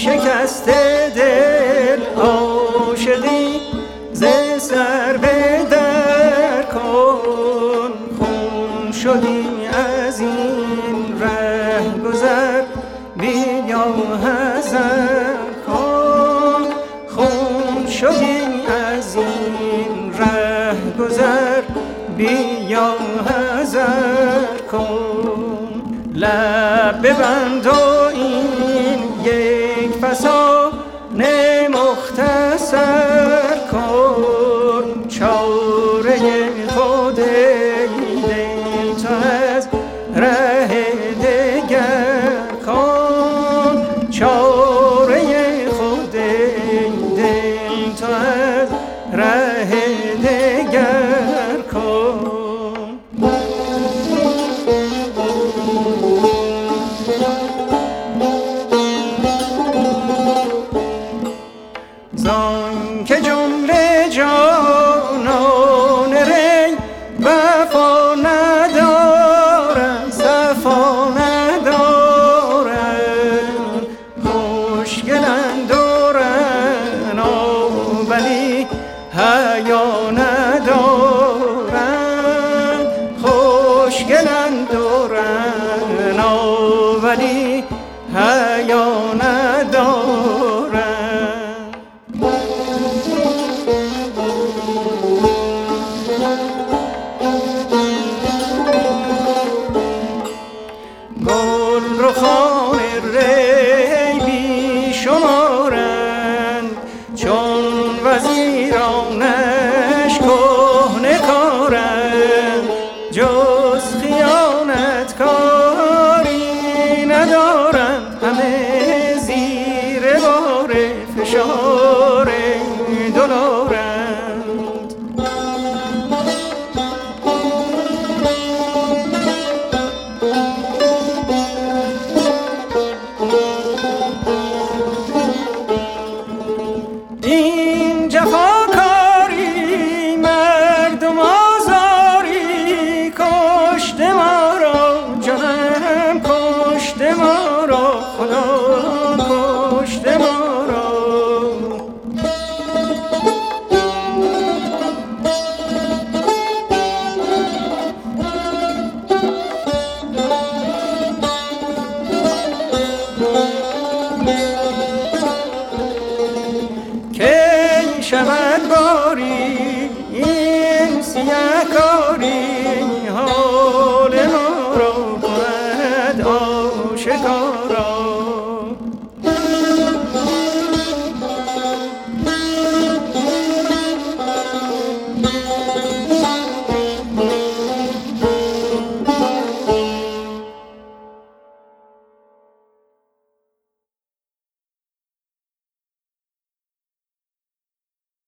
شکسته دل عاشقی ز سر به در کن خون شدی از این ره گذر بیا هزر کن خون شدی از این ره گذر بیا هزر کن. لب ببند و این یک فسا مختصر کن. چاره خود دل از ره دگر کن. چاره خود دل از ره دگر Sayonara جز خیانت کاری ندارند همه زیر بار فشار دلارند کشته ما را. کی شود باری این سیه کاری حال ما را کند آشکار